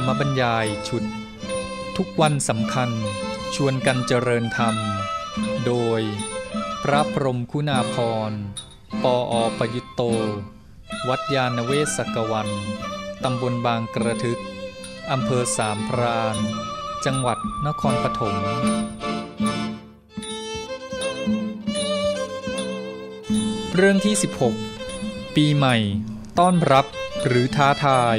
รรมบรรยายชุด ทุกวันสำคัญชวนกันเจริญธรรม โดย พระพรหมคุณาพร ปออประยุตโต วัดยาณเวศกวัน ตำบลบางกระทึก อำเภอสามพราน จังหวัดนครปฐมเรื่องที่ 16 ปีใหม่ ต้อนรับหรือท้าทาย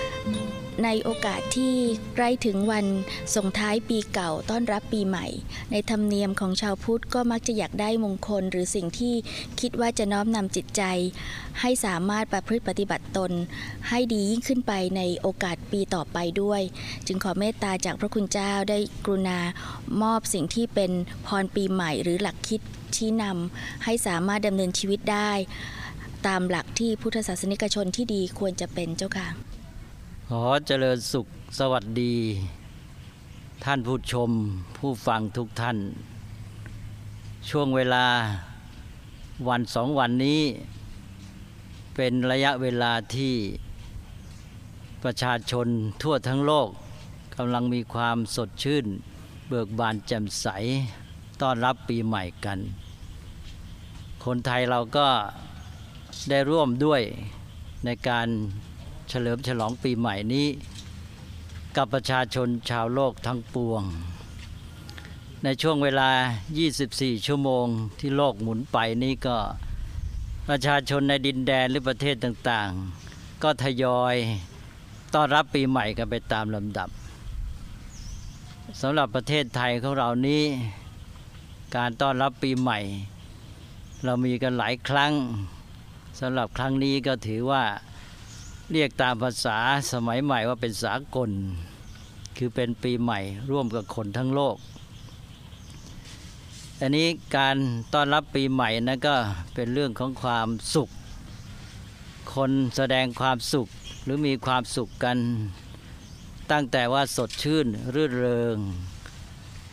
ในโอกาสที่ใกล้ถึงวันส่งท้ายปีเก่าต้อนรับปีใหม่ ในธรรมเนียมของชาวพุทธก็มักจะอยากได้มงคล หรือสิ่งที่คิดว่าจะน้อมนำจิตใจ ให้สามารถประพฤติปฏิบัติตน ให้ดียิ่งขึ้นไปในโอกาสปีต่อไปด้วย จึงขอเมตตาจากพระคุณเจ้าได้กรุณามอบสิ่งที่เป็นพรปีใหม่หรือหลักคิดชี้นำให้สามารถดำเนินชีวิตได้ ตามหลักที่พุทธศาสนิกชนที่ดีควรจะเป็นเจ้าค่ะ ขอเจริญสุขสวัสดี ท่านผู้ชมผู้ฟังทุกท่าน ช่วงเวลาวันสองวันนี้ เป็นระยะเวลาที่ประชาชนทั่วทั้งโลกกำลังมีความสดชื่น เบิกบานแจ่มใส ต้อนรับปีใหม่กัน คนไทยเราก็ได้ร่วมด้วยในการ เฉลิมฉลองปีใหม่นี้ กับประชาชนชาวโลกทั้งปวง ในช่วงเวลา 24 ชั่วโมงที่โลกหมุนไปนี้ก็ประชาชนในดินแดนหรือประเทศต่างๆ ก็ทยอยต้อนรับปีใหม่กันไปตามลำดับสำหรับประเทศไทยของเรานี้ การต้อนรับปีใหม่ เรามีกันหลายครั้งสำหรับครั้งนี้ก็ถือว่า เรียกตามภาษาสมัยใหม่ว่าเป็นสากล คือเป็นปีใหม่ร่วมกับคนทั้งโลก อันนี้การต้อนรับปีใหม่นะก็เป็นเรื่องของความสุข คนแสดงความสุขหรือมีความสุขกัน ตั้งแต่ว่าสดชื่นรื่นเริง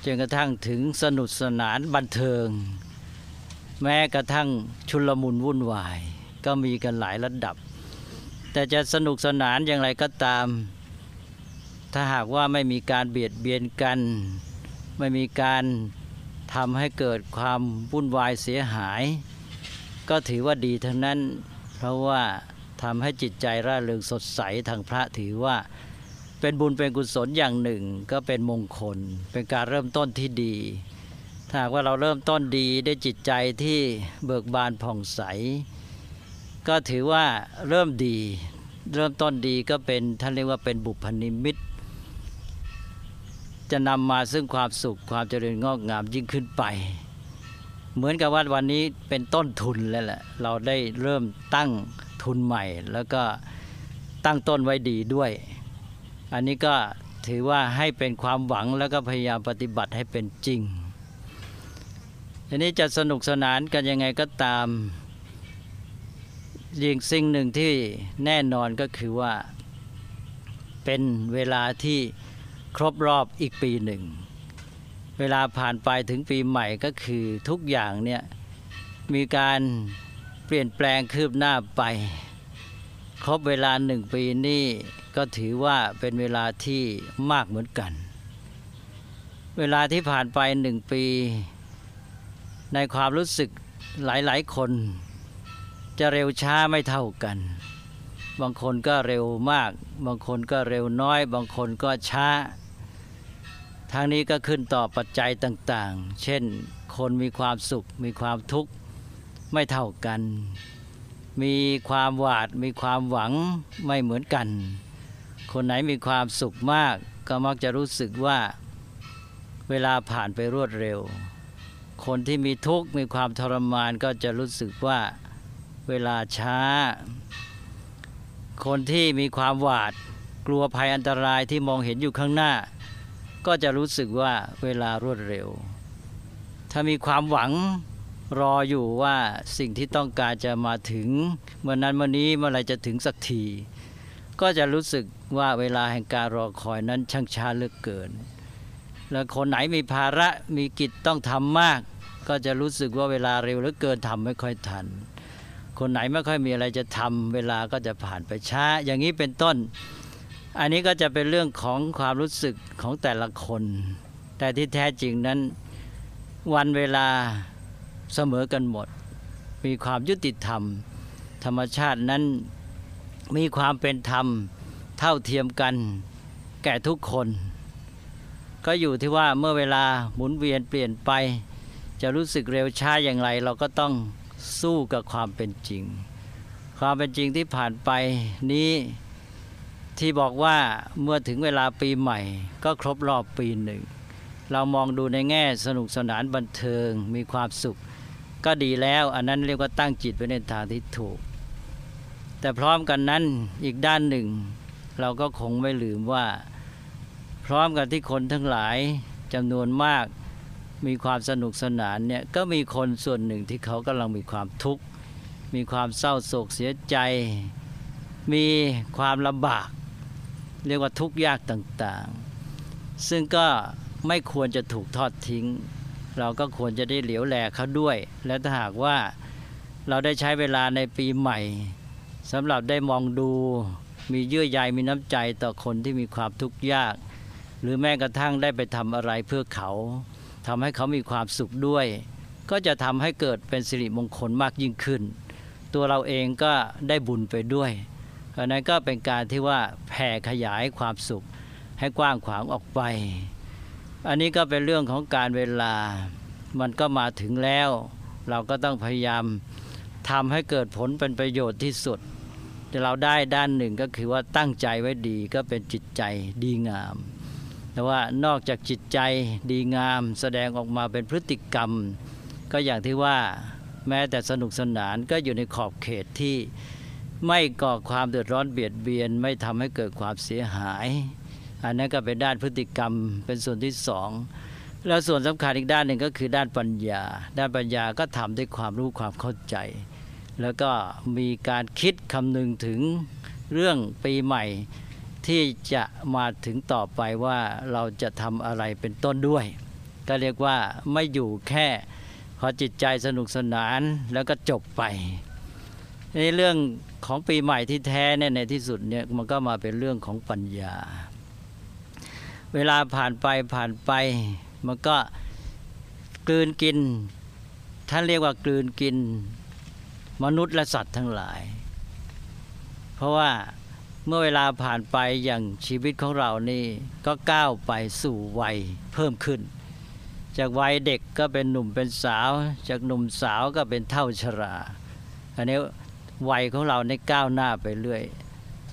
จนกระทั่งถึงสนุกสนานบันเทิง แม้กระทั่งชุลมุนวุ่นวาย ก็มีกันหลายระดับ แต่จะสนุกสนานอย่างไรก็ตาม ถ้าหากว่าไม่มีการเบียดเบียนกัน ไม่มีการทำให้เกิดความวุ่นวายเสียหาย ก็ถือว่าดีทั้งนั้น เพราะว่าทำให้จิตใจร่าเริงสดใสทางพระถือว่า เป็นบุญเป็นกุศลอย่างหนึ่ง ก็เป็นมงคล เป็นการเริ่มต้นที่ดี ถ้าหากว่าเราเริ่มต้นดีได้วยจิตใจที่เบิกบานผ่องใส ก็ถือว่าเริ่มดี เริ่มต้นดีก็เป็นท่านเรียกว่าเป็นบุพนิมิต จะนำมาซึ่งความสุขความเจริญงอกงามยิ่งขึ้นไป เหมือนกับว่าวันนี้เป็นต้นทุนแล้วแหละเราได้เริ่มตั้งทุนใหม่ แล้วก็ตั้งต้นไว้ดีด้วย อันนี้ก็ถือว่าให้เป็นความหวังแล้วก็พยายามปฏิบัติให้เป็นจริงอันนี้จะสนุกสนานกันยังไงก็ตาม ยิ่งสิ่งหนึ่งที่แน่นอนก็คือว่า เป็นเวลาที่ครบรอบอีกปีหนึ่ง เวลาผ่านไปถึงปีใหม่ก็คือทุกอย่างเนี่ยมีการเปลี่ยนแปลงคืบหน้าไป ครบเวลาหนึ่งปีนี่ก็ถือว่าเป็นเวลาที่มากเหมือนกัน เวลาที่ผ่านไปหนึ่งปี ในความรู้สึกหลายๆคน จะเร็วช้าไม่เท่ากัน บางคนก็เร็วมาก บางคนก็เร็วน้อย บางคนก็ช้า ทางนี้ก็ขึ้นต่อปัจจัยต่างๆ เช่น คนมีความสุข มีความทุกข์ไม่เท่ากัน มีความหวาด มีความหวังไม่เหมือนกัน คนไหนมีความสุขมาก ก็มักจะรู้สึกว่าเวลาผ่านไปรวดเร็ว คนที่มีทุกข์มีความทรมานก็จะรู้สึกว่า เวลาช้า คนที่มีความหวาดกลัวภัยอันตรายที่มองเห็นอยู่ข้างหน้า ก็จะรู้สึกว่าเวลารวดเร็ว ถ้ามีความหวังรออยู่ว่าสิ่งที่ต้องการจะมาถึงเมื่อนั้นเมื่อนี้เมื่อไรจะถึงสักที ก็จะรู้สึกว่าเวลาแห่งการรอคอยนั้นช่างช้าเหลือกเกิน แล้วคนไหนมีภาระมีกิจต้องทำมาก ก็จะรู้สึกว่าเวลาเร็วเหลือเกินทำไม่ค่อยทัน คนไหนไม่ค่อยมีอะไรจะทำเวลาก็จะผ่านไปช้า อย่างนี้เป็นต้น อันนี้ก็จะเป็นเรื่องของความรู้สึกของแต่ละคน แต่ที่แท้จริงนั้นวันเวลาเสมอกันหมด มีความยุติธรรม ธรรมชาตินั้นมีความเป็นธรรมเท่าเทียมกันแก่ทุกคน ก็อยู่ที่ว่าเมื่อเวลาหมุนเวียนเปลี่ยนไป จะรู้สึกเร็วช้าอย่างไร เราก็ต้อง สู้กับความเป็นจริง ความเป็นจริงที่ผ่านไปนี้ที่บอกว่าเมื่อถึงเวลาปีใหม่ ก็ครบรอบปีหนึ่ง เรามองดูในแง่สนุกสนานบันเทิงมีความสุข ก็ดีแล้วอันนั้นเรียกว่าตั้งจิตไว้ในทางที่ถูก แต่พร้อมกันนั้นอีกด้านหนึ่ง เราก็คงไม่ลืมว่า พร้อมกันที่คนทั้งหลายจำนวนมาก มีความสนุกสนานเนี่ยก็มีคนส่วนหนึ่งที่เขากำลังมีความทุกข์มีความเศร้าโศกเสียใจ มีความลำบาก เรียกว่าทุกข์ยากต่างๆ ซึ่งก็ไม่ควรจะถูกทอดทิ้ง เราก็ควรจะได้เหลียวแลเขาด้วย และถ้าหากว่าเราได้ใช้เวลาในปีใหม่สำหรับได้มองดูมีเยื่อใยมีน้ำใจต่อคนที่มีความทุกข์ยาก หรือแม้กระทั่งได้ไปทำอะไรเพื่อเขา ทำให้เขามีความสุขด้วย ก็จะทำให้เกิดเป็นสิริมงคลมากยิ่งขึ้น ตัวเราเองก็ได้บุญไปด้วยเพราะนั้นก็เป็นการที่ว่าแผ่ขยายความสุขให้กว้างขวางออกไป อันนี้ก็เป็นเรื่องของการเวลา มันก็มาถึงแล้ว เราก็ต้องพยายามทำให้เกิดผลเป็นประโยชน์ที่สุดแต่เราได้ด้านหนึ่งก็คือว่าตั้งใจไว้ดีก็เป็นจิตใจดีงาม แต่ว่านอกจากจิตใจดีงามแสดงออกมาเป็นพฤติกรรม ก็อย่างที่ว่าแม้แต่สนุกสนานก็อยู่ในขอบเขตที่ไม่ก่อความเดือดร้อนเบียดเบียน ไม่ทำให้เกิดความเสียหาย อันนั้นก็เป็นด้านพฤติกรรมเป็นส่วนที่สองแล้วส่วนสำคัญอีกด้านหนึ่งก็คือด้านปัญญา ด้านปัญญาก็ทำด้วยความรู้ความเข้าใจ แล้วก็มีการคิดคำนึงถึงเรื่องปีใหม่ ที่จะมาถึงต่อไปว่าเราจะทำอะไรเป็นต้นด้วย ก็เรียกว่าไม่อยู่แค่พอจิตใจสนุกสนานแล้วก็จบไปในเรื่องของปีใหม่ที่แท้เนี่ยในที่สุดเนี่ยมันก็มาเป็นเรื่องของปัญญา เวลาผ่านไปผ่านไป มันก็กลืนกิน ท่านเรียกว่ากลืนกิน มนุษย์และสัตว์ทั้งหลาย เพราะว่า เมื่อเวลาผ่านไปอย่างชีวิตของเรานี่ก็ก้าวไปสู่วัยเพิ่มขึ้น จากวัยเด็กก็เป็นหนุ่มเป็นสาว จากหนุ่มสาวก็เป็นเท่าชราอันนี้วัยของเราในก้าวหน้าไปเรื่อย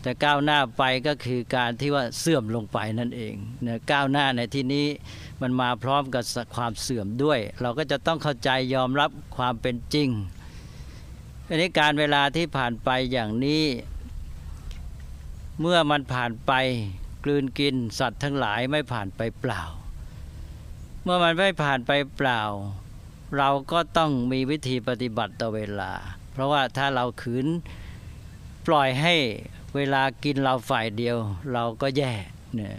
แต่ก้าวหน้าไปก็คือการที่ว่าเสื่อมลงไปนั่นเองเนี่ยก้าวหน้าในที่นี้มันมาพร้อมกับความเสื่อมด้วย เราก็จะต้องเข้าใจยอมรับความเป็นจริงอันนี้การเวลาที่ผ่านไปอย่างนี้ เมื่อมันผ่านไปกลืนกินสัตว์ทั้งหลายไม่ผ่านไปเปล่า เมื่อมันไม่ผ่านไปเปล่า เราก็ต้องมีวิธีปฏิบัติต่อเวลา เพราะว่าถ้าเราขืนปล่อยให้เวลากินเราฝ่ายเดียว เราก็แย่เนี่ย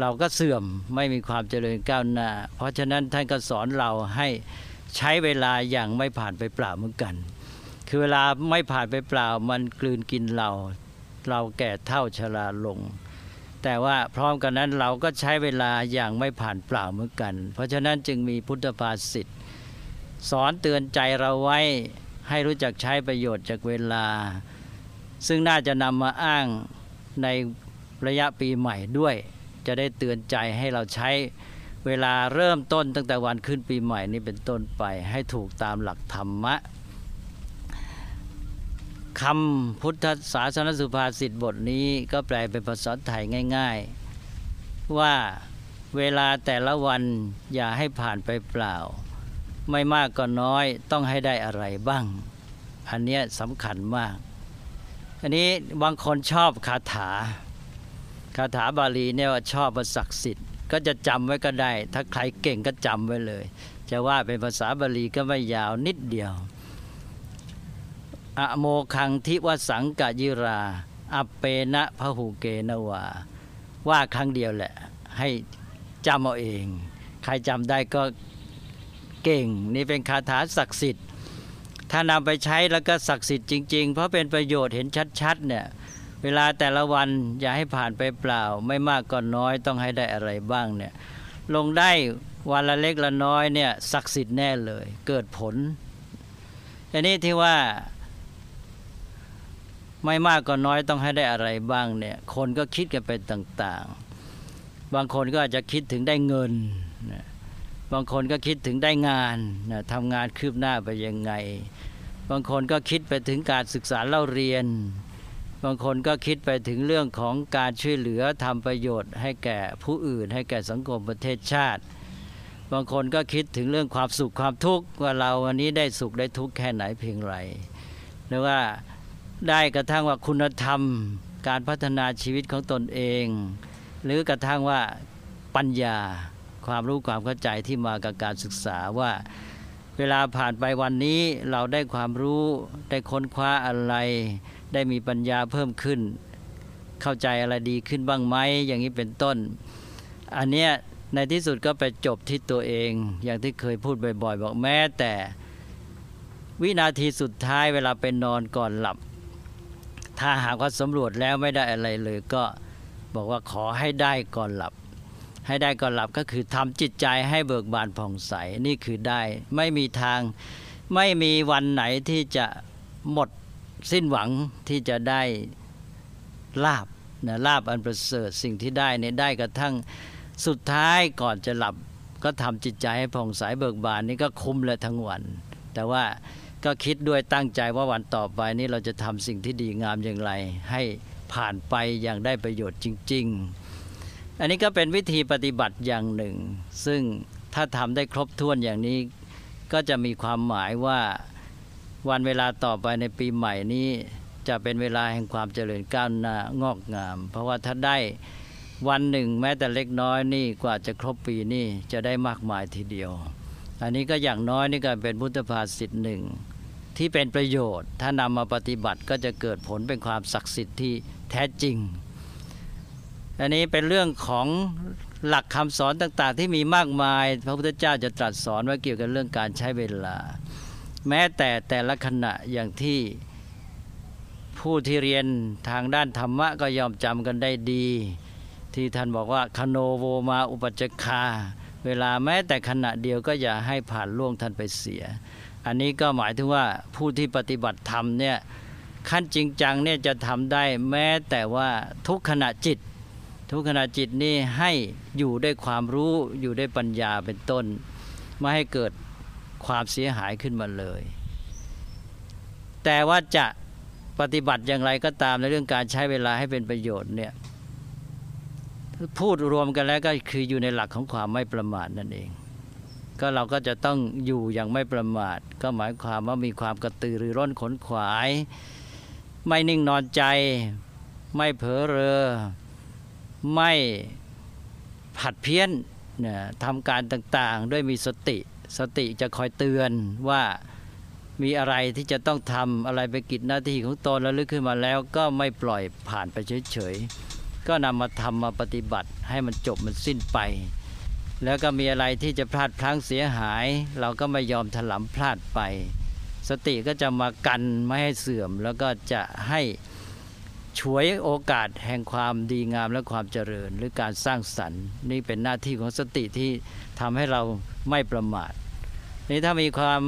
เราก็เสื่อมไม่มีความเจริญก้าวหน้า เพราะฉะนั้นท่านก็สอนเราให้ใช้เวลาอย่างไม่ผ่านไปเปล่าเหมือนกัน คือเวลาไม่ผ่านไปเปล่ามันกลืนกินเรา เราแก่เท่าชราลง แต่ว่าพร้อมกันนั้นเราก็ใช้เวลาอย่างไม่ผ่านเปล่าเหมือนกัน เพราะฉะนั้นจึงมีพุทธภาษิตสอนเตือนใจเราไว้ให้รู้จักใช้ประโยชน์จากเวลา ซึ่งน่าจะนำมาอ้างในระยะปีใหม่ด้วย จะได้เตือนใจให้เราใช้เวลาเริ่มต้นตั้งแต่วันขึ้นปีใหม่นี้เป็นต้นไปให้ถูกตามหลักธรรมะ คำพุทธศาสนสุภาษิตบทนี้ก็แปลเป็นภาษาไทยง่าย ๆ ว่าเวลาแต่ละวันอย่าให้ผ่านไปเปล่า ไม่มากก็น้อยต้องให้ได้อะไรบ้าง อันเนี้ยสำคัญมาก อันนี้บางคนชอบคาถา คาถาบาลีเนี่ยว่าชอบว่าศักดิ์สิทธิ์ ก็จะจำไว้ก็ได้ ถ้าใครเก่งก็จำไว้เลย จะว่าเป็นภาษาบาลีก็ไม่ยาวนิดเดียว อโมคังทิวสังกะยิรา อเปนะพหูเกนวาว่าครั้งเดียวแหละ ให้จำเอาเอง ใครจำได้ก็เก่ง นี่เป็นคาถาศักดิ์สิทธิ์ ถ้านำไปใช้แล้วก็ศักดิ์สิทธิ์จริง ๆ เพราะเป็นประโยชน์เห็นชัดๆเนี่ยเวลาแต่ละวันอย่าให้ผ่านไปเปล่า ไม่มากก็น้อยต้องให้ได้อะไรบ้างเนี่ยลงได้วันละเล็กละน้อยเนี่ยศักดิ์สิทธิ์แน่เลย เกิดผลอันนี้ที่ว่า ไม่มากก็น้อยต้องให้ได้อะไรบ้างเนี่ย คนก็คิดกันไปต่างๆ บางคนก็อาจจะคิดถึงได้เงินนะบางคนก็คิดถึงได้งานนะทำงานคืบหน้าไปยังไง บางคนก็คิดไปถึงการศึกษาเล่าเรียน บางคนก็คิดไปถึงเรื่องของการช่วยเหลือทำประโยชน์ ให้แก่ผู้อื่น ให้แก่สังคมประเทศชาติ บางคนก็คิดถึงเรื่องความสุขความทุกข์ว่าเราวันนี้ได้สุขได้ทุกข์แค่ไหนเพียงไรหรือว่า ได้กระทั่งว่าคุณธรรม การพัฒนาชีวิตของตนเอง หรือกระทั่งว่าปัญญาความรู้ความเข้าใจที่มากับการศึกษาว่า เวลาผ่านไปวันนี้เราได้ความรู้ได้ค้นคว้าอะไร ได้มีปัญญาเพิ่มขึ้น เข้าใจอะไรดีขึ้นบ้างไหมอย่างนี้เป็นต้น อันเนี้ยในที่สุดก็ไปจบที่ตัวเอง อย่างที่เคยพูดบ่อยๆ บอกแม้แต่ วินาทีสุดท้ายเวลาไปนอนก่อนหลับ ถ้าหากว่าสำรวจแล้วไม่ได้อะไรเลยก็บอกว่าขอให้ได้ก่อนหลับ ให้ได้ก่อนหลับก็คือทำจิตใจให้เบิกบานผ่องใสนี่คือได้ไม่มีทางไม่มีวันไหนที่จะหมดสิ้นหวังที่จะได้ลาบนะลาบอันประเสริฐสิ่งที่ได้เนี่ยได้กระทั่งสุดท้ายก่อนจะหลับ ก็ทำจิตใจให้ผ่องใสเบิกบานนี่ก็คุ้มเลยทั้งวัน แต่ว่า ก็คิดด้วยตั้งใจว่าวันต่อไปนี้เราจะทำสิ่งที่ดีงามอย่างไร ให้ผ่านไปอย่างได้ประโยชน์จริง ๆ อันนี้ก็เป็นวิธีปฏิบัติอย่างหนึ่ง ซึ่งถ้าทำได้ครบถ้วนอย่างนี้ ก็จะมีความหมายว่าวันเวลาต่อไปในปีใหม่นี้จะเป็นเวลาแห่งความเจริญก้าวหน้างอกงาม เพราะว่าถ้าได้วันหนึ่งแม้แต่เล็กน้อยนี่กว่าจะครบปีนี่จะได้มากมายทีเดียว อันนี้ก็อย่างน้อยนี่ก็เป็นพุทธภาษิตหนึ่งที่เป็นประโยชน์ ถ้านำมาปฏิบัติก็จะเกิดผลเป็นความศักดิ์สิทธิ์ที่แท้จริง อันนี้เป็นเรื่องของหลักคำสอนต่าง ๆ ที่มีมากมาย พระพุทธเจ้าจะตรัสสอนไว้เกี่ยวกับเรื่องการใช้เวลา แม้แต่แต่ละขณะอย่างที่ผู้ที่เรียนทางด้านธรรมะก็ยอมจำกันได้ดี ที่ท่านบอกว่าคโนโวมาอุปัจจคา เวลาแม้แต่ขณะเดียวก็อย่าให้ผ่านล่วงท่านไปเสีย อันนี้ก็หมายถึงว่าผู้ที่ปฏิบัติธรรมเนี่ยขั้นจริงจังเนี่ยจะทำได้แม้แต่ว่าทุกขณะจิต ทุกขณะจิตนี่ให้อยู่ด้วยความรู้อยู่ด้วยปัญญาเป็นต้น ไม่ให้เกิดความเสียหายขึ้นมาเลย แต่ว่าจะปฏิบัติอย่างไรก็ตามในเรื่องการใช้เวลาให้เป็นประโยชน์เนี่ย พูดรวมกันแล้วก็คืออยู่ในหลักของความไม่ประมาทนั่นเอง ก็เราก็จะต้องอยู่อย่างไม่ประมาท ก็หมายความว่ามีความกระตือรือร้นขนขวาย ไม่นิ่งนอนใจ ไม่เผลอเรอ ไม่ผัดเพี้ยนเนี่ยทำการต่างๆ ด้วยมีสติสติจะคอยเตือนว่ามีอะไรที่จะต้องทำอะไรไปกิจหน้าที่ของตนแล้วลึกขึ้นมาแล้วก็ไม่ปล่อยผ่านไปเฉยๆ ก็นำมาทำมาปฏิบัติให้มันจบมันสิ้นไป แล้วก็มีอะไรที่จะพลาดพลั้งเสียหาย เราก็ไม่ยอมถลำพลาดไป สติก็จะมากันไม่ให้เสื่อม แล้วก็จะให้ฉวยโอกาสแห่งความดีงามและความเจริญ หรือการสร้างสรรค์ นี่เป็นหน้าที่ของสติที่ทำให้เราไม่ประมาทนี่ถ้ามีความ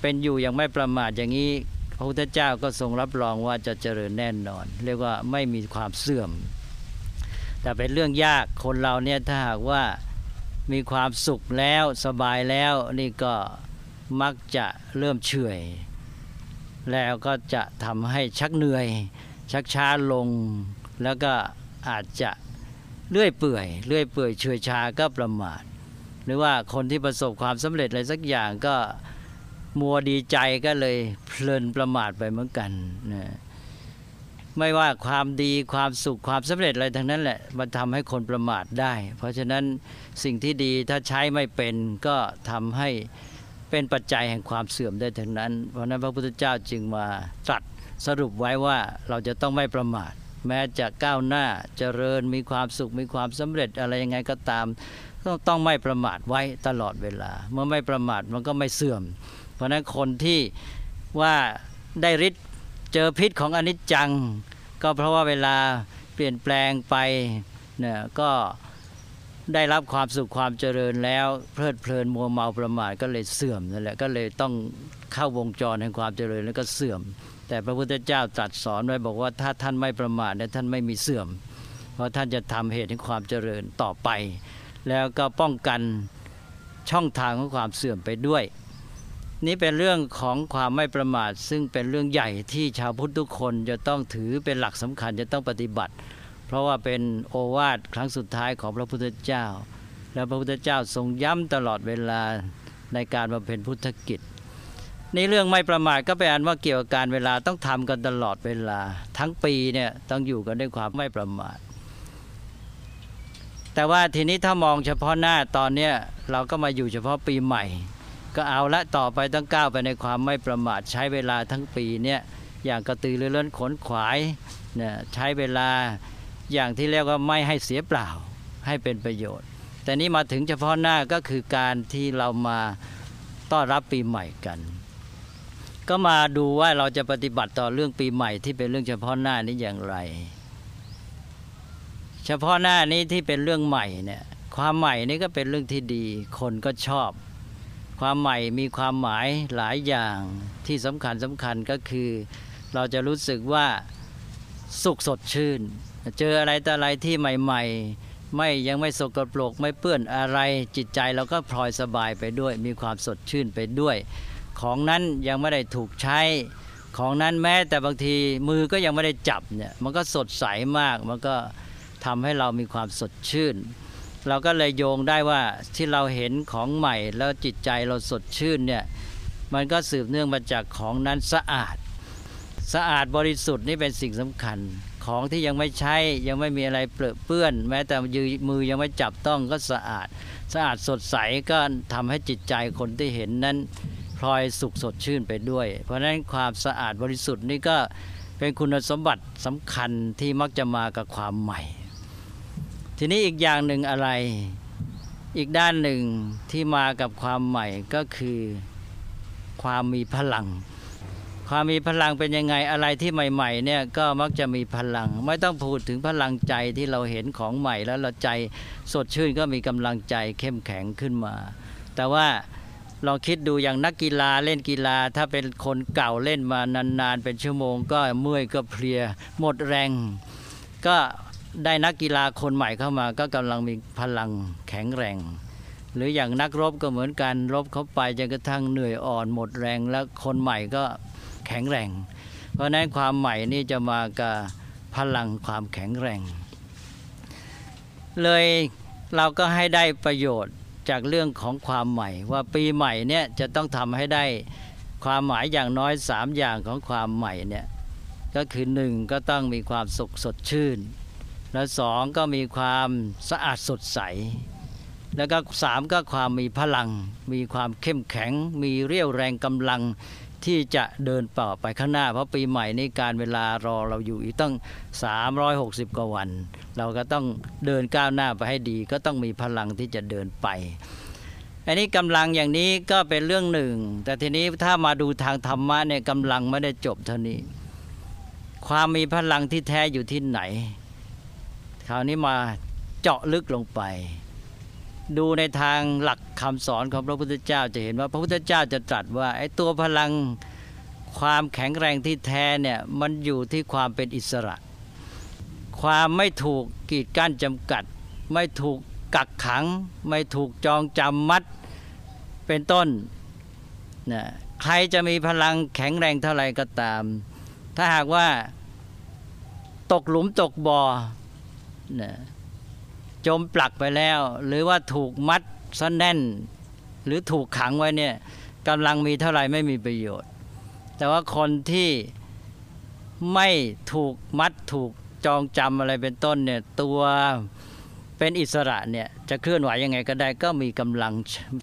เป็นอยู่อย่างไม่ประมาทอย่างนี้พระพุทธเจ้าก็ทรงรับรองว่าจะเจริญแน่นอน เรียกว่าไม่มีความเสื่อม แต่เป็นเรื่องยากคนเราเนี่ยถ้าหากว่ามีความสุขแล้วสบายแล้วนี่ก็มักจะเริ่มเฉื่อยแล้วก็จะทำให้ชักเหนื่อย ชักช้าลง แล้วก็อาจจะเลื่อยเปื่อยเลื่อยเปื่อยเฉื่อยชาก็ประมาท หรือว่าคนที่ประสบความสำเร็จอะไรสักอย่างก็มัวดีใจก็เลยเพลินประมาทไปเหมือนกันนะ ไม่ว่าความดีความสุขความสำเร็จอะไรทั้งนั้นแหละมันทำให้คนประมาทได้ เพราะฉะนั้นสิ่งที่ดีถ้าใช้ไม่เป็นก็ทำให้เป็นปัจจัยแห่งความเสื่อมได้ทั้งนั้น เพราะนั้นพระพุทธเจ้าจึงมาตรัสสรุปไว้ว่าเราจะต้องไม่ประมาท แม้จะก้าวหน้าเจริญมีความสุขมีความสำเร็จอะไรยังไงก็ตามต้องต้องไม่ประมาทไว้ตลอดเวลา เมื่อไม่ประมาทมันก็ไม่เสื่อม เพราะฉะนั้นคนที่ว่าได้ฤทธิ์ เจอพิษของอนิจจัง ก็เพราะว่าเวลาเปลี่ยนแปลงไปเนี่ยก็ได้รับความสุขความเจริญแล้ว เพลิดเพลินมัวเมาประมาทก็เลยเสื่อมนั่นแหละก็เลยต้องเข้าวงจรแห่งความเจริญแล้วก็เสื่อม แต่พระพุทธเจ้าตรัสสอนไว้บอกว่าถ้าท่านไม่ประมาทเนี่ยท่านไม่มีเสื่อม เพราะท่านจะทำเหตุแห่งความเจริญต่อไป แล้วก็ป้องกันช่องทางของความเสื่อมไปด้วย นี่เป็นเรื่องของความไม่ประมาท ซึ่งเป็นเรื่องใหญ่ที่ชาวพุทธทุกคนจะต้องถือเป็นหลักสำคัญจะต้องปฏิบัติ เพราะว่าเป็นโอวาทครั้งสุดท้ายของพระพุทธเจ้า แล้วพระพุทธเจ้าทรงย้ำตลอดเวลาในการบำเพ็ญพุทธกิจในเรื่องไม่ประมาทก็เป็นอันว่าเกี่ยวกับการเวลาต้องทำกันตลอดเวลา ทั้งปีเนี่ยต้องอยู่กันด้วยความไม่ประมาท แต่ว่าทีนี้ถ้ามองเฉพาะหน้าตอนเนี้ยเราก็มาอยู่เฉพาะปีใหม่ ก็เอาละต่อไปต้องก้าวไปในความไม่ประมาทใช้เวลาทั้งปีเนี่ยอย่างกระตือรือร้นขนขวายเนี่ยใช้เวลาอย่างที่เรียกว่าไม่ให้เสียเปล่าให้เป็นประโยชน์ แต่นี้มาถึงเฉพาะหน้าก็คือการที่เรามาต้อนรับปีใหม่กัน ก็มาดูว่าเราจะปฏิบัติต่อเรื่องปีใหม่ที่เป็นเรื่องเฉพาะหน้านี้อย่างไร เฉพาะหน้านี้ที่เป็นเรื่องใหม่เนี่ยความใหม่นี่ก็เป็นเรื่องที่ดี คนก็ชอบ ความใหม่มีความหมายหลายอย่างที่สำคัญสำคัญก็คือ เราจะรู้สึกว่าสุขสดชื่น เจออะไรแต่อะไรที่ใหม่ ๆ ไม่ยังไม่สกปรกไม่เปื้อนอะไรจิตใจเราก็พลอยสบายไปด้วย มีความสดชื่นไปด้วย ของนั้นยังไม่ได้ถูกใช้ของนั้นแม้แต่บางทีมือก็ยังไม่ได้จับเนี่ยมันก็สดใสมากมันก็ทำให้เรามีความสดชื่น เราก็เลยโยงได้ว่าที่เราเห็นของใหม่แล้วจิตใจเราสดชื่นเนี่ยมันก็สืบเนื่องมาจากของนั้นสะอาด สะอาดบริสุทธิ์นี่เป็นสิ่งสำคัญ ของที่ยังไม่ใช้ยังไม่มีอะไรเปรอะเปื้อน แม้แต่ยืมือยังไม่จับต้องก็สะอาด สะอาดสดใสก็ทำให้จิตใจคนที่เห็นนั้นพลอยสุขสดชื่นไปด้วย เพราะฉะนั้นความสะอาดบริสุทธิ์นี่ก็เป็นคุณสมบัติสำคัญที่มักจะมากับความใหม่ ทีนี้อีกอย่างหนึ่งอะไร อีกด้านหนึ่งที่มากับความใหม่ก็คือ ความมีพลัง ความมีพลังเป็นยังไงอะไรที่ใหม่ๆเนี่ยก็มักจะมีพลัง ไม่ต้องพูดถึงพลังใจที่เราเห็นของใหม่แล้วเราใจสดชื่นก็มีกำลังใจเข้มแข็งขึ้นมา แต่ว่าลองคิดดูอย่างนักกีฬาเล่นกีฬา ถ้าเป็นคนเก่าเล่นมานานๆ เป็นชั่วโมง ก็เมื่อยก็เพลียหมดแรง ก็ ได้นักกีฬาคนใหม่เข้ามา ก็กำลังมีพลังแข็งแรง หรืออย่างนักรบก็เหมือนกันรบเข้าไปจนกระทั่งเหนื่อยอ่อนหมดแรง แล้วคนใหม่ก็แข็งแรง เพราะนั้นความใหม่นี่จะมากับพลังความแข็งแรง เลยเราก็ให้ได้ประโยชน์จากเรื่องของความใหม่ ว่าปีใหม่เนี่ยจะต้องทำให้ได้ความหมายอย่างน้อยสามอย่างของความใหม่เนี่ยก็คือหนึ่งก็ต้องมีความสุขสดชื่น และสองก็มีความสะอาดสดใส แล้วก็สามก็ความมีพลัง มีความเข้มแข็ง มีเรี่ยวแรงกำลังที่จะเดินต่อไปข้างหน้า เพราะปีใหม่นี้การเวลารอเราอยู่อีกตั้ง 360 กว่าวัน เราก็ต้องเดินก้าวหน้าไปให้ดี ก็ต้องมีพลังที่จะเดินไป อันนี้กำลังอย่างนี้ก็เป็นเรื่องหนึ่ง แต่ทีนี้ถ้ามาดูทางธรรมะเนี่ยกำลังไม่ได้จบเท่านี้ ความมีพลังที่แท้อยู่ที่ไหน คราวนี้มาเจาะลึกลงไป ดูในทางหลักคำสอนของพระพุทธเจ้าจะเห็นว่าพระพุทธเจ้าจะตรัสว่าไอ้ตัวพลังความแข็งแรงที่แท้เนี่ยมันอยู่ที่ความเป็นอิสระ ความไม่ถูกกีดกั้นจำกัด ไม่ถูกกักขัง ไม่ถูกจองจำมัดเป็นต้นนะใครจะมีพลังแข็งแรงเท่าไหร่ก็ตาม ถ้าหากว่าตกหลุมตกบ่อ นะจมปลักไปแล้ว หรือว่าถูกมัดซะแน่น หรือถูกขังไว้เนี่ยกำลังมีเท่าไหร่ไม่มีประโยชน์ แต่ว่าคนที่ไม่ถูกมัดถูกจองจำอะไรเป็นต้นเนี่ยตัวเป็นอิสระเนี่ยจะเคลื่อนไหวยังไงก็ได้ก็มีกำลัง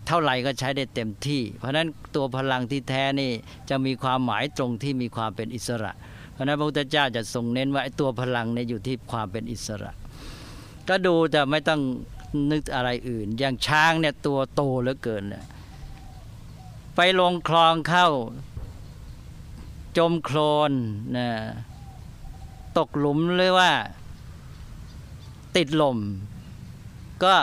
เท่าไหร่ก็ใช้ได้เต็มที่ เพราะฉะนั้นตัวพลังที่แท้นี่จะมีความหมายตรงที่มีความเป็นอิสระ เพราะฉะนั้นพระพุทธเจ้าจะทรงเน้นว่าไอ้ตัวพลังเนี่ยอยู่ที่ความเป็นอิสระ ก็ดูแต่ไม่ต้องนึกอะไรอื่น อย่างช้างเนี่ยตัวโตเหลือเกินเนี่ยไปลงคลองเข้า จมโคลนนะตกหลุมหรือว่า ติดลม ก็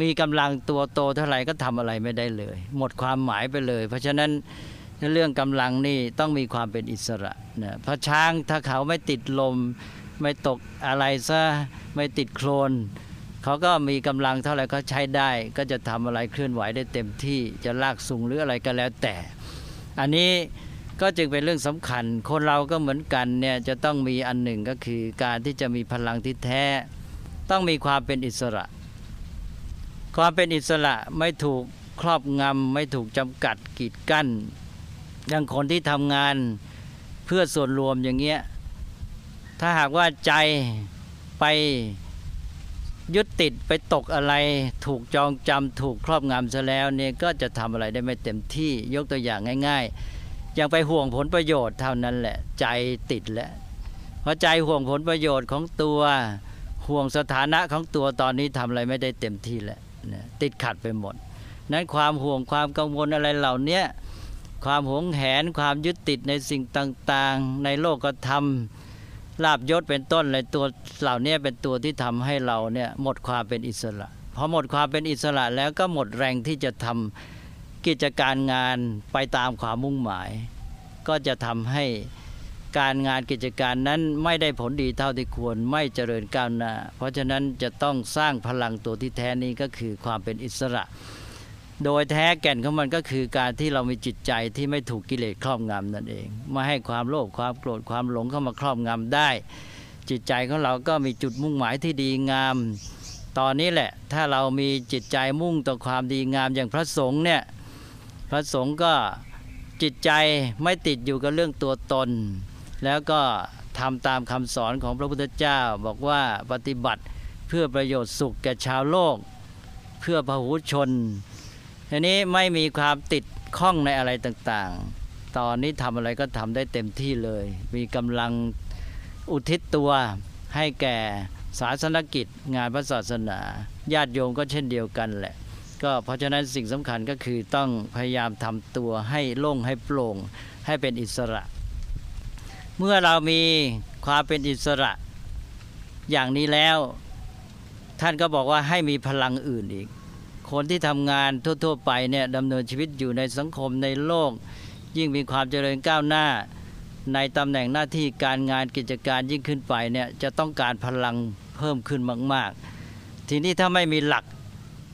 มีกำลังตัวโตเท่าไหร่ก็ทำอะไรไม่ได้เลย หมดความหมายไปเลย เพราะฉะนั้นเรื่องกำลังนี่ต้องมีความเป็นอิสระนะเพราะช้างถ้าเขาไม่ติดลม ไม่ตกอะไรซะไม่ติดโคลนเขาก็มีกำลังเท่าไหร่ก็ใช้ได้ ก็จะทำอะไรเคลื่อนไหวได้เต็มที่จะลากสูงหรืออะไรก็แล้วแต่ อันนี้ก็จึงเป็นเรื่องสำคัญ คนเราก็เหมือนกันเนี่ยจะต้องมีอันหนึ่งก็คือการที่จะมีพลังที่แท้ ต้องมีความเป็นอิสระ ความเป็นอิสระไม่ถูกครอบงำไม่ถูกจำกัดกีดกั้นอย่างคนที่ทำงานเพื่อส่วนรวมอย่างเงี้ย ถ้าหากว่าใจไปยึดติดไปตกอะไรถูกจองจำถูกครอบงำซะแล้วเนี่ยก็จะทำอะไรได้ไม่เต็มที่ยกตัวอย่างง่ายๆอย่างไปห่วงผลประโยชน์เท่านั้นแหละใจติดแล้วเพราะใจห่วงผลประโยชน์ของตัวห่วงสถานะของตัวตอนนี้ทำอะไรไม่ได้เต็มที่แล้วนะติดขัดไปหมด นั้นความห่วงความกังวลอะไรเหล่านี้ความหวงแหนความยึดติดในสิ่งต่างๆ ในโลกธรรม ลาบยศเป็นต้นเลยตัวเหล่านี้เป็นตัวที่ทำให้เราเนี่ยหมดความเป็นอิสระพอหมดความเป็นอิสระแล้วก็หมดแรงที่จะทำกิจการงานไปตามความมุ่งหมาย ก็จะทำให้การงานกิจการนั้นไม่ได้ผลดีเท่าที่ควรไม่เจริญก้าวหน้า เพราะฉะนั้นจะต้องสร้างพลังตัวที่แท้นี้ก็คือความเป็นอิสระ โดยแท้แก่นของมันก็คือการที่เรามีจิตใจที่ไม่ถูกกิเลสครอบงำนั่นเองไม่ให้ความโลภความโกรธความหลงเข้ามาครอบงำได้ จิตใจของเราก็มีจุดมุ่งหมายที่ดีงาม ตอนนี้แหละถ้าเรามีจิตใจมุ่งต่อความดีงามอย่างพระสงฆ์เนี่ยพระสงฆ์ก็จิตใจไม่ติดอยู่กับเรื่องตัวตน แล้วก็ทำตามคำสอนของพระพุทธเจ้า บอกว่าปฏิบัติเพื่อประโยชน์สุขแก่ชาวโลก เพื่อพหุชน ทีนี้ไม่มีความติดข้องในอะไรต่างๆ ตอนนี้ทำอะไรก็ทำได้เต็มที่เลย มีกำลังอุทิศตัวให้แก่ศาสนกิจ งานพระศาสนา ญาติโยมก็เช่นเดียวกันแหละ ก็เพราะฉะนั้นสิ่งสำคัญก็คือต้องพยายามทำตัวให้โล่งให้โปร่งให้เป็นอิสระ เมื่อเรามีความเป็นอิสระอย่างนี้แล้ว ท่านก็บอกว่าให้มีพลังอื่นอีก คนที่ทำงานทั่ว ๆ ไปเนี่ยดำเนินชีวิตอยู่ในสังคมในโลก ยิ่งมีความเจริญก้าวหน้า ในตำแหน่งหน้าที่การงานกิจการยิ่งขึ้นไปเนี่ยจะต้องการพลังเพิ่มขึ้นมาก ๆ ทีนี้ถ้าไม่มีหลัก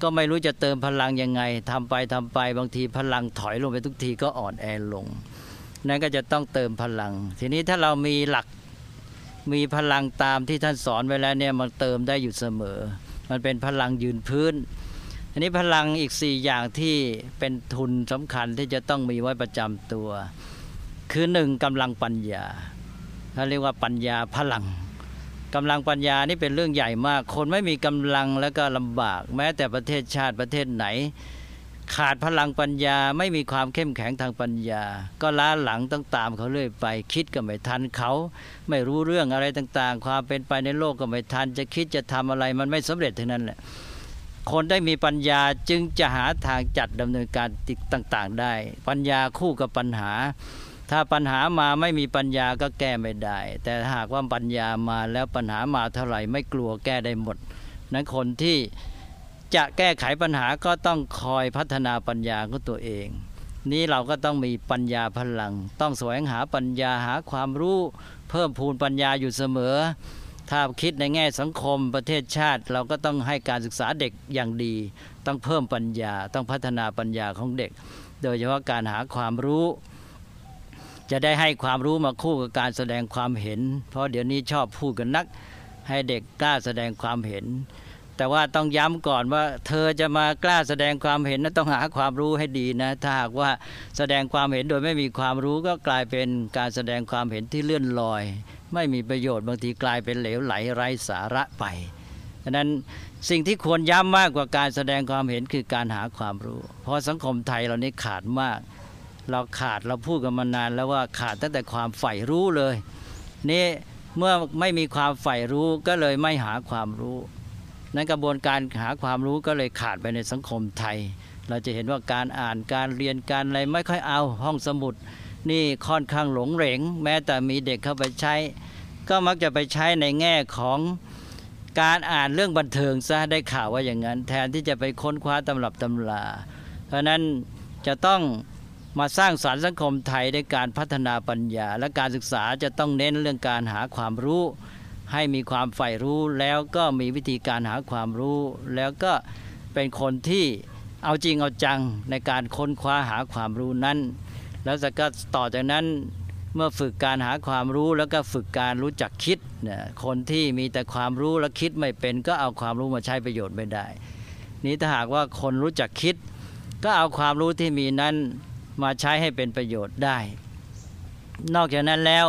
ก็ไม่รู้จะเติมพลังยังไงทำไปทำไปบางทีพลังถอยลงไปทุกทีก็อ่อนแอลง นั่นก็จะต้องเติมพลัง ทีนี้ถ้าเรามีหลักมีพลังตามที่ท่านสอนไว้แล้วเนี่ยมันเติมได้อยู่เสมอ มันเป็นพลังยืนพื้น อันนี้พลังอีกสี่อย่างที่เป็นทุนสำคัญที่จะต้องมีไว้ประจำตัว คือหนึ่งกำลังปัญญาเขาเรียกว่าปัญญาพลังกำลังปัญญานี่เป็นเรื่องใหญ่มาก คนไม่มีกำลังแล้วก็ลำบาก แม้แต่ประเทศชาติประเทศไหน ขาดพลังปัญญาไม่มีความเข้มแข็งทางปัญญา ก็ล้าหลังต้องตามเขาเรื่อยไป คิดก็ไม่ทันเขา ไม่รู้เรื่องอะไรต่างๆ ความเป็นไปในโลกก็ไม่ทัน จะคิดจะทำอะไรมันไม่สำเร็จทั้งนั้นแหละ คนได้มีปัญญาจึงจะหาทางจัดดำเนินการต่าง ๆ ได้ ปัญญาคู่กับปัญหา ถ้าปัญหามาไม่มีปัญญาก็แก้ไม่ได้ แต่หากว่าปัญญามาแล้วปัญหามาเท่าไหร่ไม่กลัวแก้ได้หมด นั้นคนที่จะแก้ไขปัญหาก็ต้องคอยพัฒนาปัญญาของตัวเอง นี้เราก็ต้องมีปัญญาพลัง ต้องแสวงหาปัญญาหาความรู้ เพิ่มพูนปัญญาอยู่เสมอ ถ้าคิดในแง่สังคมประเทศชาติ เราก็ต้องให้การศึกษาเด็กอย่างดี ต้องเพิ่มปัญญา ต้องพัฒนาปัญญาของเด็ก โดยเฉพาะการหาความรู้ จะได้ให้ความรู้มาคู่กับการแสดงความเห็น เพราะเดี๋ยวนี้ชอบพูดกันนัก ให้เด็กกล้าแสดงความเห็น แต่ว่าต้องย้ำก่อนว่า เธอจะมากล้าแสดงความเห็นนั้นต้องหาความรู้ให้ดีนะ ถ้าหากว่าแสดงความเห็นโดยไม่มีความรู้ก็กลายเป็นการแสดงความเห็นที่เลื่อนลอย ไม่มีประโยชน์บางทีกลายเป็นเหลวไหลไร้สาระไปดังนั้นสิ่งที่ควรย้ำมากกว่าการแสดงความเห็นคือการหาความรู้ เพราะสังคมไทยเรานี้ขาดมาก เราขาดเราพูดกันมานาน แล้วว่าขาดตั้งแต่ความใฝ่รู้เลย นี่เมื่อไม่มีความใฝ่รู้ก็เลยไม่หาความรู้ นั้นกระบวนการหาความรู้ก็เลยขาดไปในสังคมไทย เราจะเห็นว่าการอ่านการเรียนการอะไรไม่ค่อยเอาห้องสมุด นี่ค่อนข้างหลงเหลงแม้แต่มีเด็กเข้าไปใช้ ก็มักจะไปใช้ในแง่ของการอ่านเรื่องบันเทิงซะได้ข่าวว่าอย่างนั้น แทนที่จะไปค้นคว้าตำรับตำรา เพราะนั้นจะต้องมาสร้างสารรค์สังคมไทยด้วยการพัฒนาปัญญา และการศึกษาจะต้องเน้นเรื่องการหาความรู้ ให้มีความใฝ่รู้แล้วก็มีวิธีการหาความรู้ แล้วก็เป็นคนที่เอาจริงเอาจังในการค้นคว้าหาความรู้นั้น แล้วก็ต่อจากนั้นเมื่อฝึกการหาความรู้แล้วก็ฝึกการรู้จักคิดเนี่ยคนที่มีแต่ความรู้และคิดไม่เป็น ก็เอาความรู้มาใช้ประโยชน์ไม่ได้ นี้ถ้าหากว่าคนรู้จักคิด ก็เอาความรู้ที่มีนั้นมาใช้ให้เป็นประโยชน์ได้ นอกจากนั้นแล้ว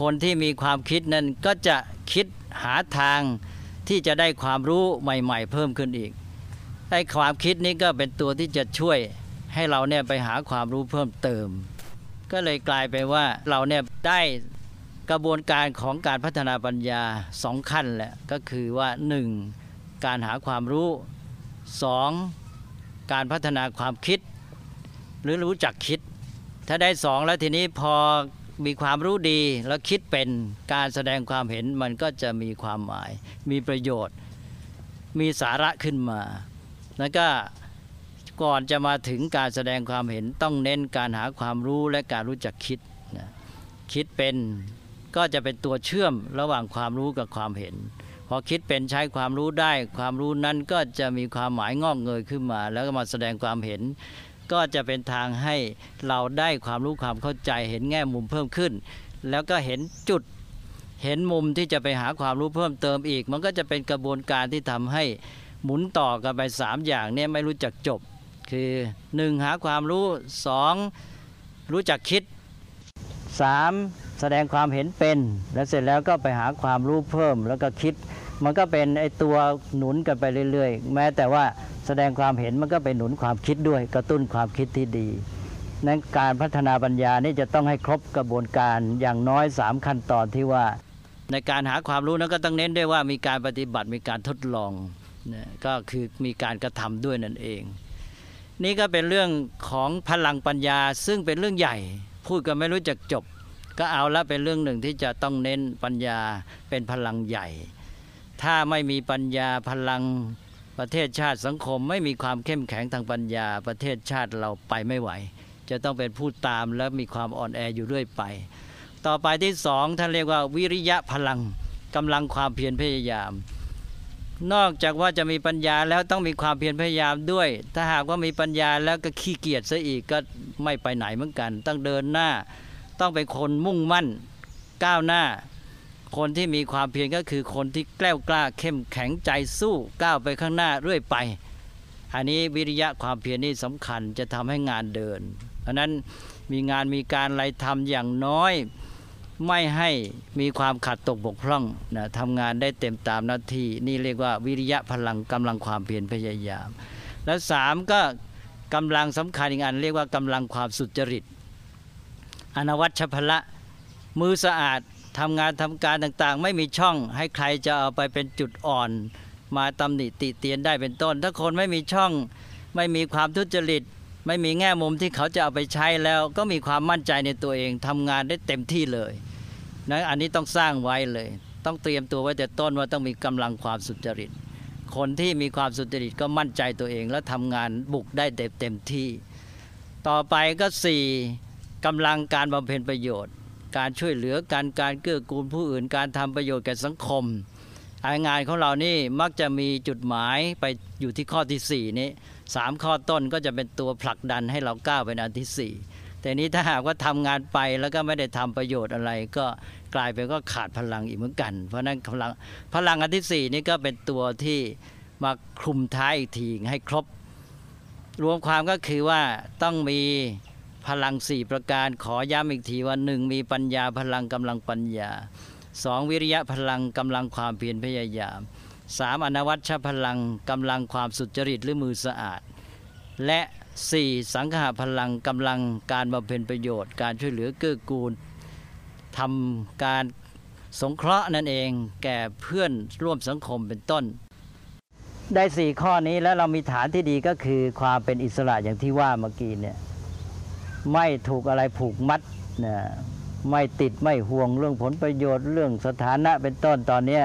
คนที่มีความคิดนั้นก็จะคิดหาทางที่จะได้ความรู้ใหม่ ๆ เพิ่มขึ้นอีกไอ้ความคิดนี้ก็เป็นตัวที่จะช่วย ให้เราเนี่ยไปหาความรู้เพิ่มเติม ก็เลยกลายไปว่าเราเนี่ยได้กระบวนการของการพัฒนาปัญญาสองขั้นแหละก็คือว่าหนึ่งการหาความรู้สองการพัฒนาความคิด หรือรู้จักคิด ถ้าได้สองแล้วทีนี้พอมีความรู้ดีแล้วคิดเป็นการแสดงความเห็นมันก็จะมีความหมาย มีประโยชน์ มีสาระขึ้นมา แล้วก็ ก่อนจะมาถึงการแสดงความเห็นต้องเน้นการหาความรู้และการรู้จักคิดนะคิดเป็นก็จะเป็นตัวเชื่อมระหว่างความรู้กับความเห็น พอคิดเป็นใช้ความรู้ได้ ความรู้นั้นก็จะมีความหมายงอกเงยขึ้นมา แล้วก็มาแสดงความเห็น ก็จะเป็นทางให้เราได้ความรู้ความเข้าใจเห็นแง่มุมเพิ่มขึ้น แล้วก็เห็นจุดเห็นมุมที่จะไปหาความรู้เพิ่มเติมอีก มันก็จะเป็นกระบวนการที่ทำให้หมุนต่อกันไปสามอย่างเนี่ยไม่รู้จักจบ คือหนึ่งหาความรู้สองรู้จักคิดสามแสดงความเห็นเป็น แล้วเสร็จแล้วก็ไปหาความรู้เพิ่มแล้วก็คิด มันก็เป็นไอตัวหนุนกันไปเรื่อยๆ แม้แต่ว่าแสดงความเห็นมันก็เป็นหนุนความคิดด้วย กระตุ้นความคิดที่ดีนั้นการพัฒนาปัญญานี่จะต้องให้ครบกระบวนการอย่างน้อยสามขั้นตอนที่ว่า ในการหาความรู้นั้นก็ต้องเน้นด้วยว่ามีการปฏิบัติมีการทดลองนะก็คือมีการกระทำด้วยนั่นเอง นี่ก็เป็นเรื่องของพลังปัญญา ซึ่งเป็นเรื่องใหญ่ พูดก็ไม่รู้จักจบ ก็เอาละเป็นเรื่องหนึ่งที่จะต้องเน้นปัญญาเป็นพลังใหญ่ ถ้าไม่มีปัญญาพลังประเทศชาติสังคมไม่มีความเข้มแข็งทางปัญญา ประเทศชาติเราไปไม่ไหว จะต้องเป็นผู้ตามและมีความอ่อนแออยู่เรื่อยไป ต่อไปที่สองท่านเรียกว่าวิริยะพลังกำลังความเพียรพยายาม นอกจากว่าจะมีปัญญาแล้วต้องมีความเพียรพยายามด้วย ถ้าหากว่ามีปัญญาแล้วก็ขี้เกียจซะอีกก็ไม่ไปไหนเหมือนกัน ต้องเดินหน้า ต้องเป็นคนมุ่งมั่นก้าวหน้า คนที่มีความเพียรก็คือคนที่แกล้วกล้า เข้มแข็งใจสู้ก้าวไปข้างหน้าเรื่อยไป อันนี้วิริยะความเพียรนี่สำคัญจะทำให้งานเดิน เพราะนั้นมีงานมีการอะไรทำอย่างน้อย ไม่ให้มีความขาดตกบกพร่องนะทำงานได้เต็มตามหน้าที่ นี่เรียกว่าวิริยะพลังกำลังความเพียรพยายาม และสามก็กำลังสำคัญอีกอันเรียกว่ากำลังความสุจริต อนวัชพละมือสะอาดทำงานทำการต่างๆ ไม่มีช่องให้ใครจะเอาไปเป็นจุดอ่อน มาตำหนิติเตียนได้เป็นต้น ถ้าคนไม่มีช่องไม่มีความทุจริต ไม่มีแง่มุมที่เขาจะเอาไปใช้แล้ว ก็มีความมั่นใจในตัวเองทำงานได้เต็มที่เลยนะอันนี้ต้องสร้างไว้เลย ต้องเตรียมตัวไว้แต่ต้นว่าต้องมีกำลังความสุจริต คนที่มีความสุจริตก็มั่นใจตัวเอง แล้วทำงานบุกได้เต็มที่ ต่อไปก็สี่กำลังการบำเพ็ญประโยชน์ การช่วยเหลือการการเกื้อกูลผู้อื่น การทำประโยชน์แก่สังคมงานของเรานี่มักจะมีจุดหมายไปอยู่ที่ข้อที่สี่นี้ สามข้อต้นก็จะเป็นตัวผลักดันให้เราก้าวไปอันที่สี่แต่นี้ถ้าหากว่าทำงานไปแล้วก็ไม่ได้ทำประโยชน์อะไร ก็กลายเป็นก็ขาดพลังอีกเหมือนกัน เพราะนั้นพลังพลังอันที่สี่นี่ก็เป็นตัวที่มาคลุมท้ายอีกทีให้ครบ รวมความก็คือว่าต้องมีพลังสี่ประการขอย้ำอีกทีว่าหนึ่งมีปัญญาพลังกำลังปัญญาสองวิริยะพลังกำลังความเพียรพยายาม สามอนวัชชพลังกำลังความสุจริตหรือมือสะอาด และสี่สังขาพลังกำลังการบำเพ็ญประโยชน์ การช่วยเหลือเกื้อกูลทำการสงเคราะห์นั่นเองแก่เพื่อนร่วมสังคมเป็นต้น ได้สี่ข้อนี้แล้วเรามีฐานที่ดีก็คือความเป็นอิสระอย่างที่ว่าเมื่อกี้เนี่ยไม่ถูกอะไรผูกมัดนะไม่ติดไม่ห่วงเรื่องผลประโยชน์เรื่องสถานะเป็นต้นตอนนี้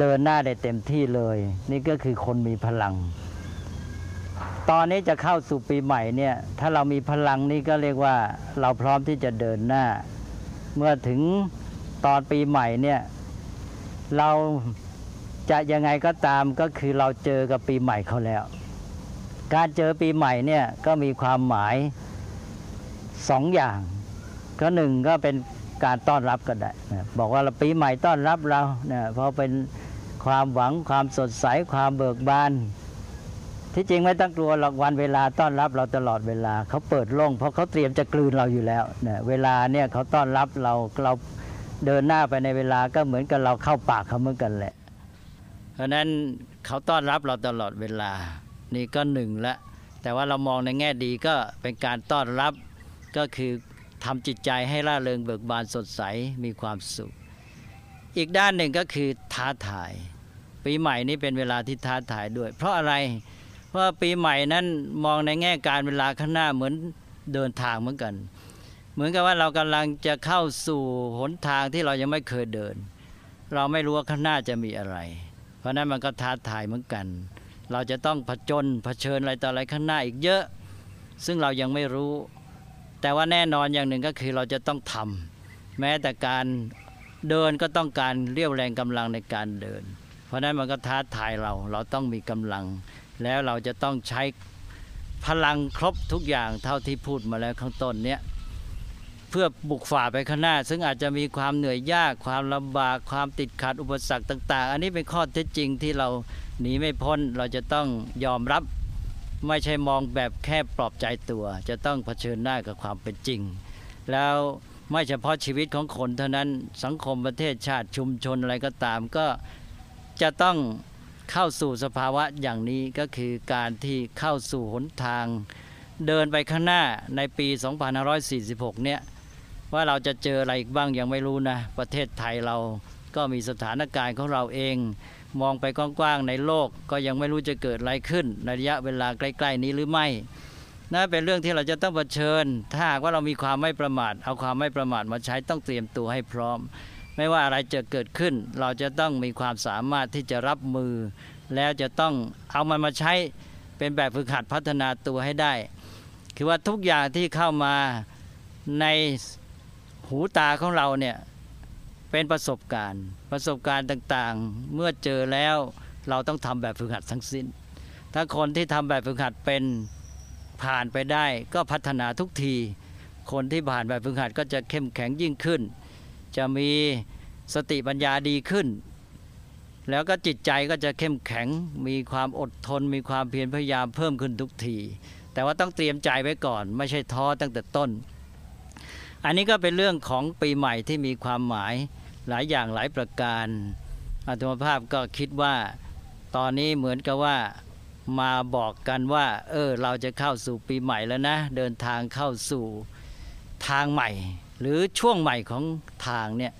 เดินหน้าได้เต็มที่เลย นี่ก็คือคนมีพลัง ตอนนี้จะเข้าสู่ปีใหม่เนี่ย ถ้าเรามีพลังนี่ก็เรียกว่าเราพร้อมที่จะเดินหน้า เมื่อถึงตอนปีใหม่เนี่ยเราจะยังไงก็ตามก็คือเราเจอกับปีใหม่เขาแล้ว การเจอปีใหม่เนี่ยก็มีความหมายสองอย่าง ก็หนึ่งก็เป็นการต้อนรับก็ได้ บอกว่าเราปีใหม่ต้อนรับเราเนะเพราะเป็น ความหวังความสดใสความเบิกบาน ที่จริงไม่ต้องกลัวหรอกวันเวลาต้อนรับเราตลอดเวลาเขาเปิดโล่งเพราะเขาเตรียมจะกลืนเราอยู่แล้วนะเวลาเนี่ยเขาต้อนรับเราเราเดินหน้าไปในเวลาก็เหมือนกับเราเข้าปากเขาเหมือนกันแหละ เพราะนั้นเขาต้อนรับเราตลอดเวลา นี่ก็หนึ่งละ แต่ว่าเรามองในแง่ดีก็เป็นการต้อนรับก็คือทำจิตใจให้ร่าเริงเบิกบานสดใสมีความสุข อีกด้านหนึ่งก็คือท้าทาย ปีใหม่นี้เป็นเวลาที่ท้าทายด้วย เพราะอะไร เพราะปีใหม่นั้นมองในแง่การเวลาข้างหน้าเหมือนเดินทางเหมือนกัน เหมือนกับว่าเรากำลังจะเข้าสู่หนทางที่เรายังไม่เคยเดิน เราไม่รู้ว่าข้างหน้าจะมีอะไร เพราะนั้นมันก็ท้าทายเหมือนกัน เราจะต้องผจญเผชิญอะไรต่ออะไรข้างหน้าอีกเยอะ ซึ่งเรายังไม่รู้ แต่ว่าแน่นอนอย่างหนึ่งก็คือเราจะต้องทำแม้แต่การเดินก็ต้องการเรียวแรงกำลังในการเดิน ราะนั้นมันก็ท้าทายเรา เราต้องมีกำลัง แล้วเราจะต้องใช้พลังครบทุกอย่างเท่าที่พูดมาแล้วข้างต้นเนี้ยเพื่อบุกฝ่าไปข้างหน้า ซึ่งอาจจะมีความเหนื่อยยากความลำบากความติดขัดอุปสรรคต่าง ๆ อันนี้เป็นข้อเท็จจริงที่เราหนีไม่พ้นเราจะต้องยอมรับไม่ใช่มองแบบแค่ปลอบใจตัว จะต้องเผชิญหน้ากับความเป็นจริง แล้วไม่เฉพาะชีวิตของคนเท่านั้นสังคมประเทศชาติชุมชนอะไรก็ตามก็ จะต้องเข้าสู่สภาวะอย่างนี้ก็คือการที่เข้าสู่หนทาง เดินไปข้างหน้าในปี 2546 เนี่ยว่าเราจะเจออะไรอีกบ้างยังไม่รู้นะ ประเทศไทยเราก็มีสถานการณ์ของเราเอง มองไปกว้างๆในโลกก็ยังไม่รู้จะเกิดอะไรขึ้น ในระยะเวลาใกล้ ๆ นี้หรือไม่นั่นเป็นเรื่องที่เราจะต้องเผชิญ ถ้าหากว่าเรามีความไม่ประมาท เอาความไม่ประมาทมาใช้ต้องเตรียมตัวให้พร้อม ไม่ว่าอะไรจะเกิดขึ้น เราจะต้องมีความสามารถที่จะรับมือ แล้วจะต้องเอามันมาใช้เป็นแบบฝึกหัดพัฒนาตัวให้ได้ คือว่าทุกอย่างที่เข้ามาในหูตาของเราเนี่ยเป็นประสบการณ์ ประสบการณ์ต่างๆ เมื่อเจอแล้วเราต้องทำแบบฝึกหัดทั้งสิ้น ถ้าคนที่ทำแบบฝึกหัดเป็นผ่านไปได้ ก็พัฒนาทุกที คนที่ผ่านแบบฝึกหัดก็จะเข้มแข็งยิ่งขึ้น จะมีสติปัญญาดีขึ้น แล้วก็จิตใจก็จะเข้มแข็ง มีความอดทน มีความเพียรพยายามเพิ่มขึ้นทุกที แต่ว่าต้องเตรียมใจไว้ก่อน ไม่ใช่ท้อตั้งแต่ต้น อันนี้ก็เป็นเรื่องของปีใหม่ที่มีความหมายหลายอย่างหลายประการอาตมาภาพก็คิดว่าตอนนี้เหมือนกับว่ามาบอกกันว่า เออ เราจะเข้าสู่ปีใหม่แล้วนะ เดินทางเข้าสู่ทางใหม่ หรือช่วงใหม่ของทางเนี่ย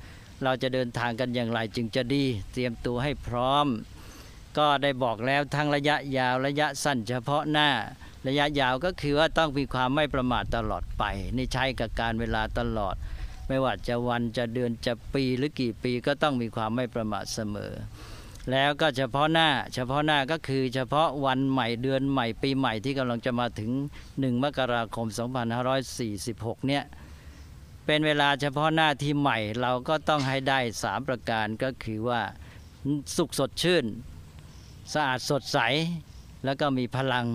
เราจะเดินทางกันอย่างไรจึงจะดี เตรียมตัวให้พร้อม ก็ได้บอกแล้วทั้งระยะยาวระยะสั้นเฉพาะหน้า ระยะยาวก็คือว่าต้องมีความไม่ประมาทตลอดไปนี่ใช้กับการเวลาตลอด ไม่ว่าจะวันจะเดือนจะปีหรือกี่ปีก็ต้องมีความไม่ประมาทเสมอ แล้วก็เฉพาะหน้า เฉพาะหน้าก็คือเฉพาะวันใหม่เดือนใหม่ปีใหม่ที่กำลังจะมาถึง 1 มกราคม 2546 เนี่ย เป็นเวลาเฉพาะหน้าที่ใหม่เราก็ต้องให้ได้สามประการก็คือว่าสุขสดชื่น สะอาดสดใส แล้วก็มีพลัง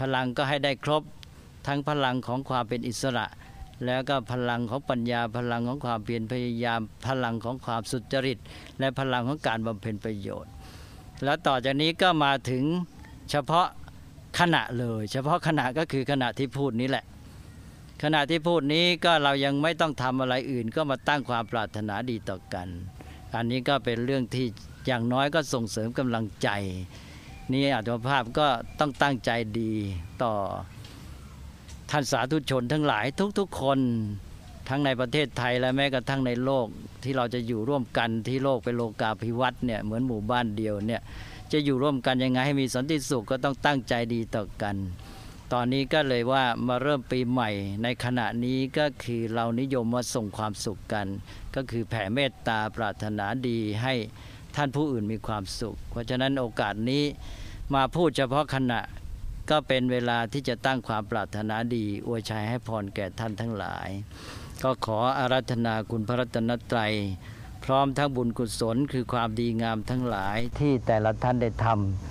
พลังก็ให้ได้ครบ ทั้งพลังของความเป็นอิสระ แล้วก็พลังของปัญญาพลังของความเพียรพยายาม พลังของความสุจริต และพลังของการบำเพ็ญประโยชน์ แล้วต่อจากนี้ก็มาถึงเฉพาะขณะเลย เฉพาะขณะก็คือขณะที่พูดนี้แหละ ขณะที่พูดนี้ก็เรายังไม่ต้องทำอะไรอื่น ก็มาตั้งความปรารถนาดีต่อกัน อันนี้ก็เป็นเรื่องที่อย่างน้อยก็ส่งเสริมกำลังใจ นี่อาตมภาพก็ต้องตั้งใจดีต่อท่านสาธุชนทั้งหลายทุกๆคนทั้งในประเทศไทยและแม้กระทั่งในโลกที่เราจะอยู่ร่วมกันที่โลกเป็นโลกาภิวัตน์เนี่ยเหมือนหมู่บ้านเดียวเนี่ยจะอยู่ร่วมกันยังไงให้มีสันติสุขก็ต้องตั้งใจดีต่อกัน ตอนนี้ก็เลยว่ามาเริ่มปีใหม่ ในขณะนี้ก็คือเรานิยมมาส่งความสุขกัน ก็คือแผ่เมตตาปรารถนาดีให้ท่านผู้อื่นมีความสุข เพราะฉะนั้นโอกาสนี้มาพูดเฉพาะขณะก็เป็นเวลาที่จะตั้งความปรารถนาดีอวยชัยให้พรแก่ท่านทั้งหลาย ก็ขออารัธนาคุณพระรัตนตรัย พร้อมทั้งบุญกุศลคือความดีงามทั้งหลายที่แต่ละท่านได้ท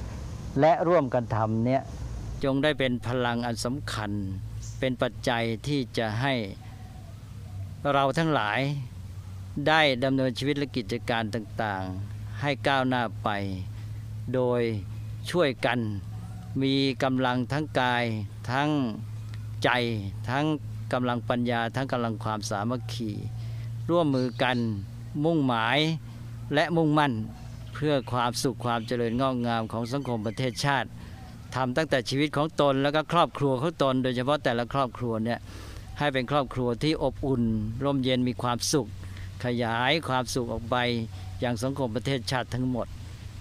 ำและร่วมกันทำเนี่ย จงได้เป็นพลังอันสำคัญ เป็นปัจจัยที่จะให้เราทั้งหลายได้ดำเนินชีวิตและกิจการต่างๆ ให้ก้าวหน้าไป โดยช่วยกันมีกำลังทั้งกายทั้งใจทั้งกำลังปัญญา ทั้งกำลังความสามัคคีร่วมมือกันมุ่งหมายและมุ่งมั่น เพื่อความสุขความเจริญงอกงามของสังคมประเทศชาติ ทำตั้งแต่ชีวิตของตนแล้วก็ครอบครัวของตน โดยเฉพาะแต่ละครอบครัวเนี่ยให้เป็นครอบครัวที่อบอุ่น ร่มเย็นมีความสุข ขยายความสุขออกไปอย่างสังคมประเทศชาติทั้งหมด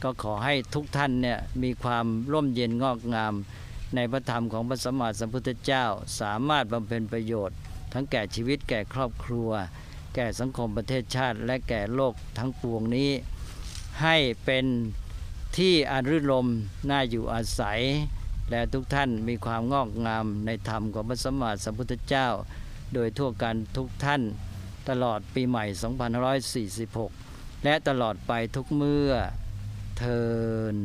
ก็ขอให้ทุกท่านเนี่ยมีความร่มเย็นงอกงาม ในพระธรรมของพระสัมมาสัมพุทธเจ้า สามารถบำเพ็ญประโยชน์ ทั้งแก่ชีวิตแก่ครอบครัว แก่สังคมประเทศชาติ และแก่โลกทั้งปวงนี้ ให้เป็น ที่อารื่นรมน่าอยู่อาศัย และทุกท่านมีความงอกงามในธรรมของพระสัมมาสัมพุทธเจ้า โดยทั่วกันทุกท่านตลอดปีใหม่ 2546 และตลอดไปทุกเมื่อเทิน